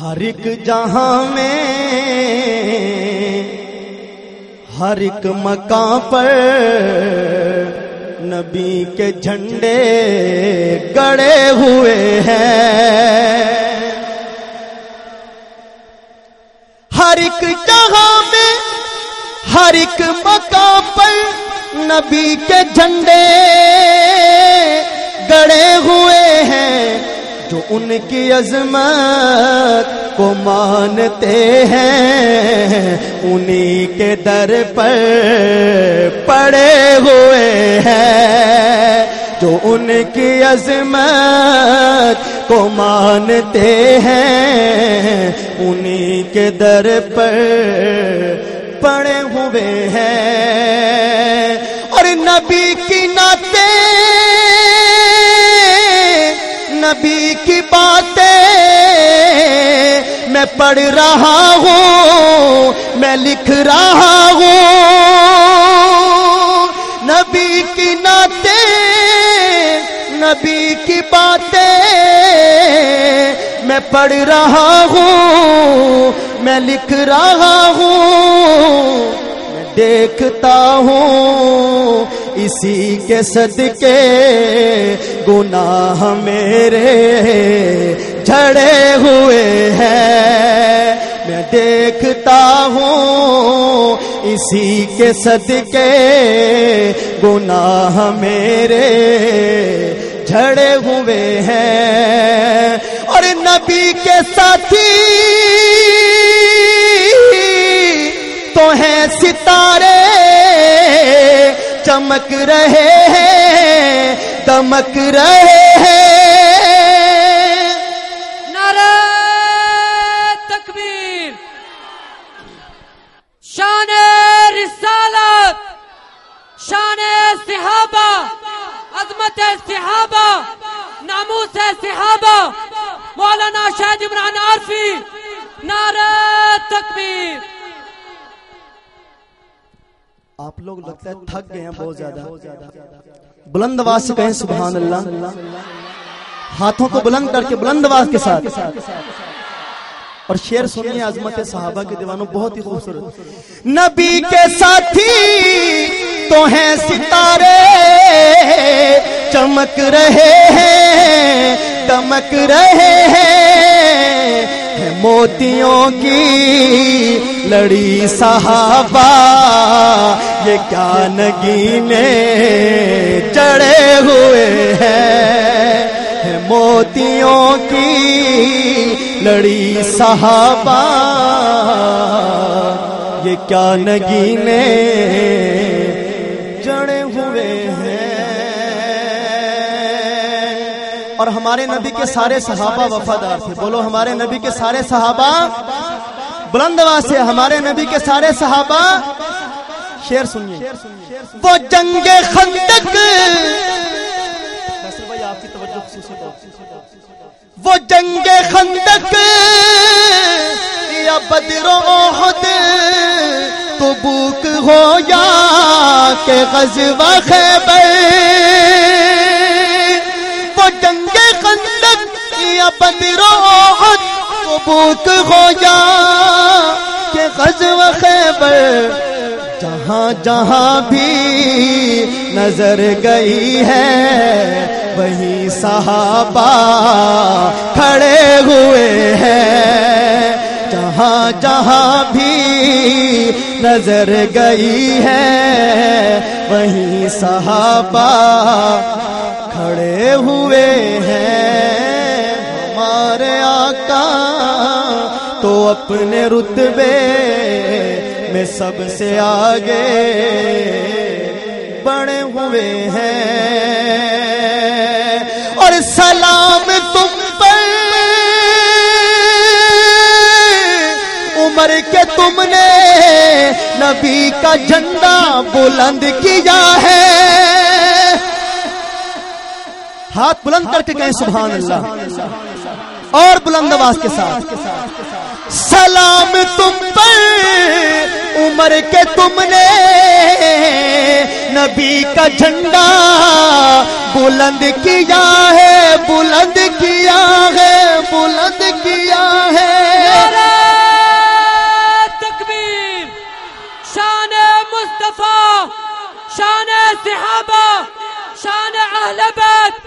ہر ایک جہاں میں، ہر ایک مکان پر نبی کے جھنڈے گڑے ہوئے ہیں۔ ہر ایک جگہ میں، ہر ایک مقام پر نبی کے جھنڈے گڑے ہوئے ہیں۔ جو ان کی عظمت کو مانتے ہیں۔ انہی کے در پر پڑے ہوئے ہیں۔ جو ان کی عظمت کو مانتے ہیں۔ انہی کے در پر پڑے ہوئے ہیں۔ اور نبی کی نبی کی باتیں میں پڑھ رہا ہوں، میں لکھ رہا ہوں۔ نبی کی ناطے نبی کی باتیں میں پڑھ رہا ہوں، میں لکھ رہا ہوں۔ میں دیکھتا ہوں اسی کے صدقے گناہ میرے جھڑے ہوئے ہیں۔ میں دیکھتا ہوں اسی کے صدقے، گناہ میرے جھڑے ہوئے ہیں۔ اور نبی کے ساتھی تو ہیں ستارے، چمک رہے ہیں۔ دمک رہے ہیں۔ نعرہ تکبیر۔ شان رسالت۔ شان صحابہ۔ عظمت صحابہ۔ ناموس صحابہ۔ مولانا شاہد عمران عارفی۔ نعرہ تکبیر۔ آپ لوگ لگتا ہے تھک گئے ہیں بہت زیادہ۔ بلند آواز سے کہیں سبحان اللہ۔ ہاتھوں کو بلند کر کے بلند آواز کے ساتھ۔ اور شعر سنیے عظمت صحابہ کے دیوانوں بہت ہی خوبصورت۔ نبی کے ساتھی تو ہیں ستارے۔ چمک رہے ہیں دمک رہے ہیں۔ موتیوں کی لڑی صحابہ، یہ کیا نگینے چڑھے ہوئے ہیں۔ موتیوں کی لڑی صحابہ، یہ کیا نگینے چڑھے اور ہمارے نبی کے سارے صحابہ وفادار تھے۔ بولو ہمارے نبی کے سارے صحابہ بلند آواز سے ہمارے نبی کے سارے صحابہ شیر سنیے۔ وہ جنگ خندق۔ فیصل بھائی آپ کی توجہ خصوصی طور وہ جنگ خندق۔ یا بدر احد۔ تو بوک ہو یا کہ غزوہ خیبر۔ وہ جنگ خندق یا ہو یا کہ غزوہ خیبر جہاں جہاں بھی نظر گئی ہے، وہی صحابہ کھڑے ہوئے ہیں۔ جہاں جہاں بھی نظر گئی ہے، وہی صحابہ کھڑے ہوئے ہیں۔ ہمارے آقا تو اپنے رتبے میں سب سے آگے بڑے ہوئے ہیں۔ اور سلام تم پر عمر کے تم نے نبی کا جھنڈا بلند کیا ہے۔ ہاتھ بلند کر کے کہیں سبحان اللہ۔ اور بلند آواز کے ساتھ۔ سلام تم پر، عمر کے تم نے نبی کا جھنڈا بلند کیا ہے، بلند کیا ہے، بلند کیا ہے۔ تکبیر، شان مصطفیٰ، شان صحابہ، شان اہل بیت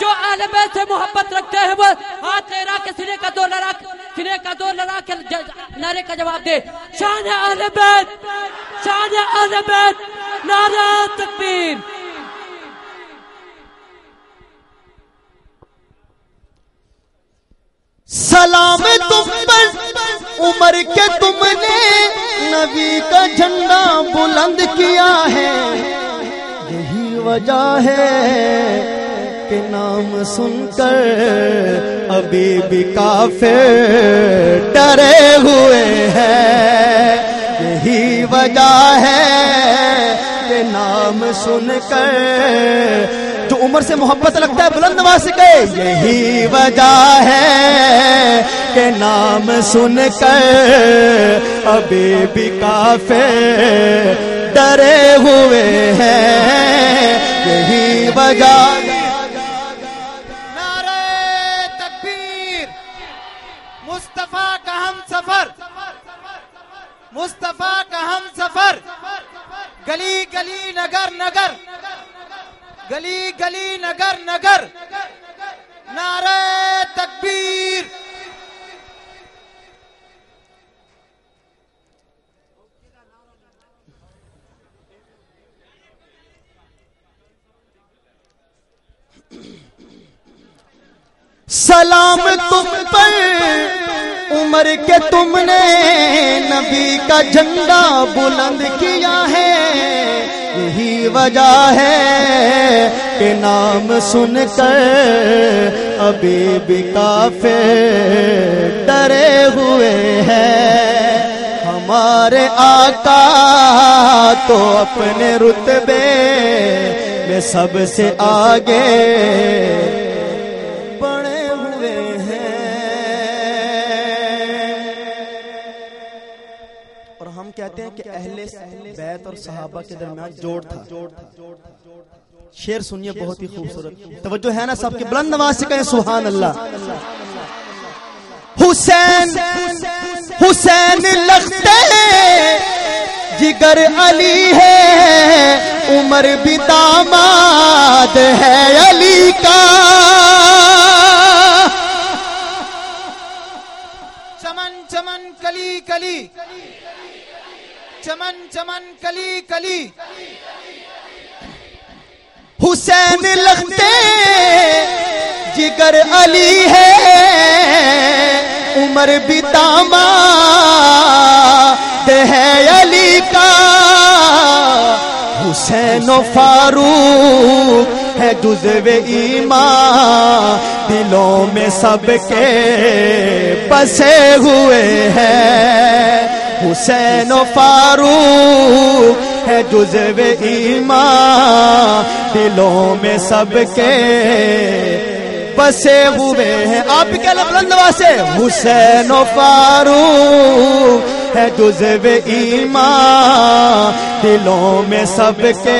جو اہل بیت سے محبت رکھتے ہیں وہ، ہاتھ لہرا کے سنے کا دو لڑا سنے کا دو لڑا کے نعرے کا جواب دے۔ شان اہل بیت، شان اہل بیت، نعرہ تکبیر۔ سلام تم پر عمر کے تم نے نبی کا جھنڈا بلند کیا ہے، یہی وجہ ہے کہ نام سن کر ابھی بھی کافر ڈرے ہوئے ہیں۔ یہی وجہ ہے کہ نام سن کر جو عمر سے محبت لگتا ہے بلند نواز یہی وجہ ہے کہ نام سن کر ابھی بھی کافر ڈرے ہوئے ہیں۔ یہی وجہ گلی گلی نگر نگر گلی گلی نگر نگر نعرہ تکبیر سلام تم پر عمر کے تم نے نبی کا جھنڈا بلند کیا ہے یہی وجہ ہے کہ نام سن کر ابھی بھی کافر ڈرے ہوئے ہیں۔ ہمارے آقا تو اپنے رتبے میں سب سے آگے کہتے ہیں کہ اہل بیت اور صحابہ کے درمیان جوڑ تھا۔ شیر سنیے بہت ہی خوبصورت۔ توجہ ہے نا سب کے بلند نواز سے کہیں سبحان اللہ۔ حسین حسین لگتے جگر علی ہے۔ عمر بھی داماد ہے علی کا۔ چمن چمن کلی کلی۔ چمن چمن، کلی کلی۔ حسین لگتے جگر علی ہے۔ عمر بھی داماد ہے علی کا۔ حسین و فاروق ہے جزو ایمان، دلوں میں سب کے بسے ہوئے ہیں۔ حسین و فاروق ہے جزو ایمان، دلوں میں سب کے بسے ہوئے ہیں۔ آپ کیا بلند سے حسین و فاروق ہے جزو ایمان، دلوں میں سب کے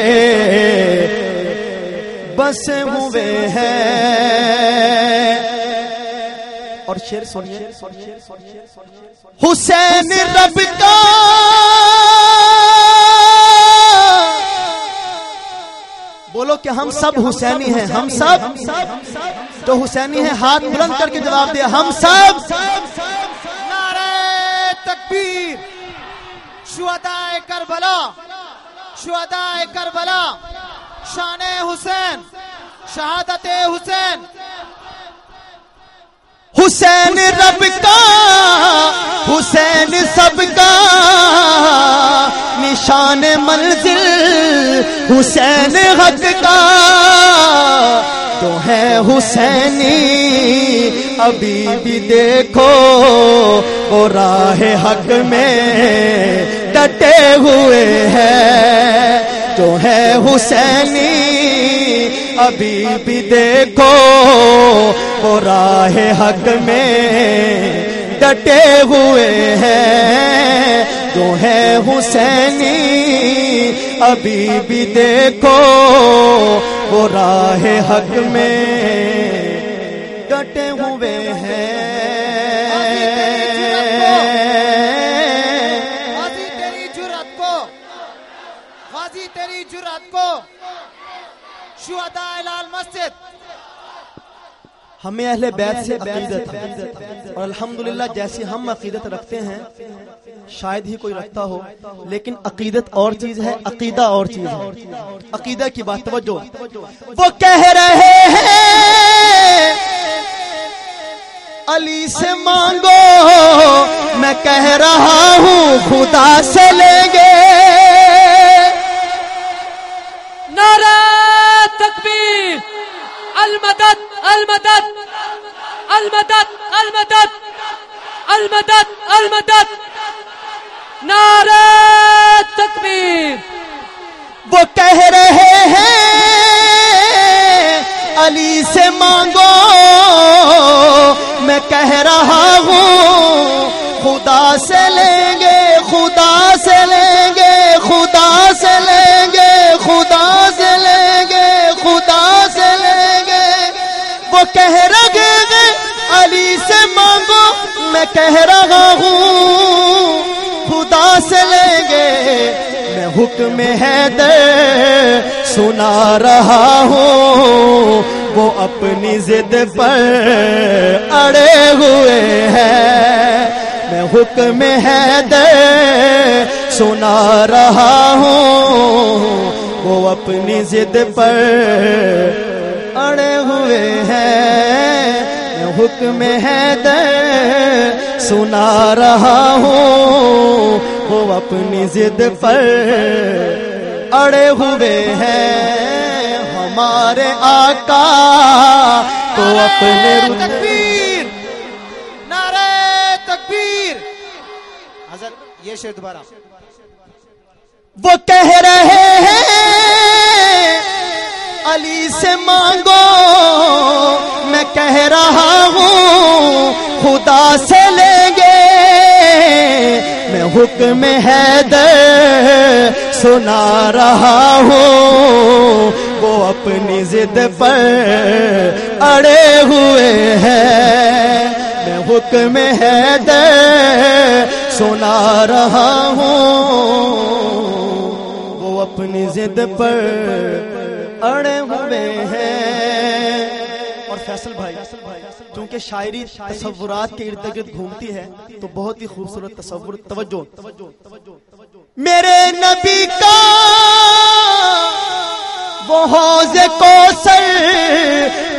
بسے ہوئے ہیں۔ اور شیر سنیے۔ حسین رب کا بولو کہ ہم سب حسینی ہیں ہم سب۔ جو حسینی ہیں ہاتھ بلند کر کے جواب دیا ہم سب۔ نعرہ تکبیر۔ شہداء کربلا۔ شہداء کربلا۔ شان حسین۔ شہادت حسین۔ حسین رب کا، حسین سب کا۔ نشان منزل، حسین حق کا۔ تو ہے حسینی، ابھی بھی دیکھو، وہ راہ حق میں ڈٹے ہوئے ہیں۔ جو ہے حسینی ابھی بھی دیکھو وہ راہ حق میں ڈٹے ہوئے ہیں۔ جو ہے حسینی، ابھی بھی دیکھو وہ راہ حق میں ڈٹے ہوئے ہیں۔ ہمیں اہل بیت سے عقیدت۔ ہے اور الحمدللہ جیسی ہم عقیدت رکھتے ہیں شاید ہی کوئی رکھتا ہو لیکن عقیدت اور چیز ہے عقیدہ اور چیز ہے۔ عقیدہ کی بات توجہ۔ وہ کہہ رہے ہیں علی سے مانگو میں کہہ رہا ہوں خدا سے لیں گے۔ المدد المدد المدد المدد المدد المدد. نعرہ تکبیر. وہ کہہ رہے ہیں، علی سے مانگو۔ کہہ رہا ہوں خدا سے لیں گے میں حکم ہے دے سنا رہا ہوں۔ وہ اپنی ضد پر اڑے ہوئے ہیں۔ میں حکم ہے دے سنا رہا ہوں۔ وہ اپنی ضد پر اڑے ہوئے ہیں۔ میں حکم ہے دے سنا رہا ہوں وہ اپنی ضد پر اڑے ہوئے ہیں۔ ہمارے آقا تو اپنے تکبیر نعرہ تکبیر۔ حضرت یہ شعر دوبارہ۔ وہ کہہ رہے ہیں علی سے مانگو میں کہہ رہا ہوں، خدا سے لیں گے۔ میں حکم ہے سنا رہا ہوں، وہ اپنی ضد پر اڑے ہوئے ہیں۔ میں حکم ہے دے سنا رہا ہوں، وہ اپنی ضد پر اڑے ہوئے ہیں۔ فیصل بھائی کیونکہ شاعری تصورات کے ارد گرد گھومتی ہے، تو بہت ہی خوبصورت تصور، توجہ۔ میرے نبی کا وہ حوض کوثر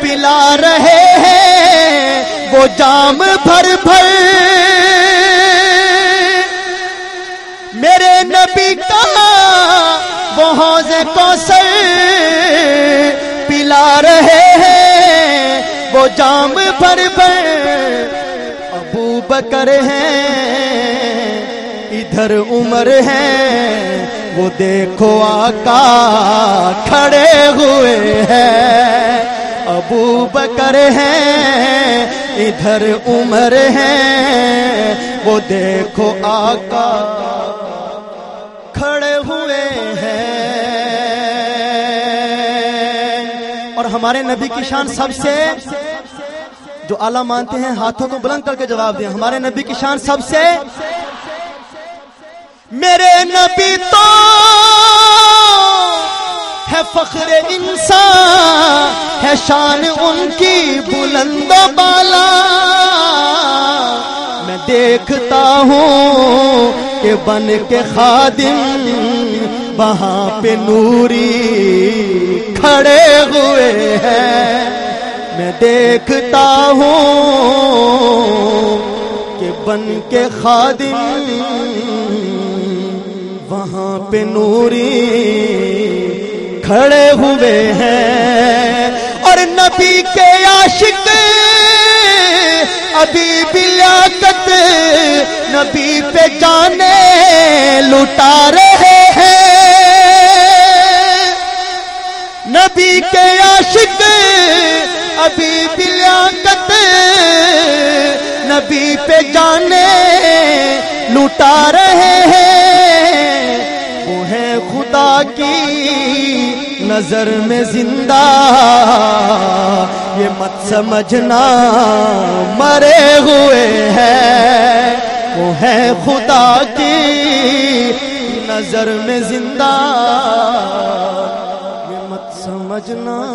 پلا رہے ہیں، وہ جام بھر بھر۔ میرے نبی کا وہ حوض کوثر پلا رہے ہیں وہ جام بھر بھر ابو بکر ہیں ادھر عمر ہیں وہ دیکھو آقا کھڑے ہوئے ہیں ابو بکر ہیں ادھر عمر ہیں وہ دیکھو آقا کھڑے ہوئے ہیں اور ہمارے نبی کی شان سب سے جو اعلیٰ مانتے ہیں، ہاتھوں کو بلند کر کے جواب دیں۔ ہمارے نبی کی شان سب سے میرے نبی تو ہے فخر انسان، ہے شان ان کی بلند بالا۔ میں دیکھتا ہوں کہ بن کے خادم وہاں پہ نوری کھڑے ہوئے ہیں۔ میں دیکھتا ہوں کہ بن کے خادم وہاں پہ نوری کھڑے ہوئے ہیں۔ اور نبی کے عاشق ابھی بھی لیاقت نبی پہ جانے لٹا رہے ہیں۔ نبی کے عاشق ابھی بھی نبی پہ جانے لٹا رہے ہیں۔ وہ ہے خدا کی نظر میں زندہ۔ یہ مت سمجھنا، مرے ہوئے ہیں۔ وہ ہے خدا کی نظر میں زندہ۔ یہ مت سمجھنا۔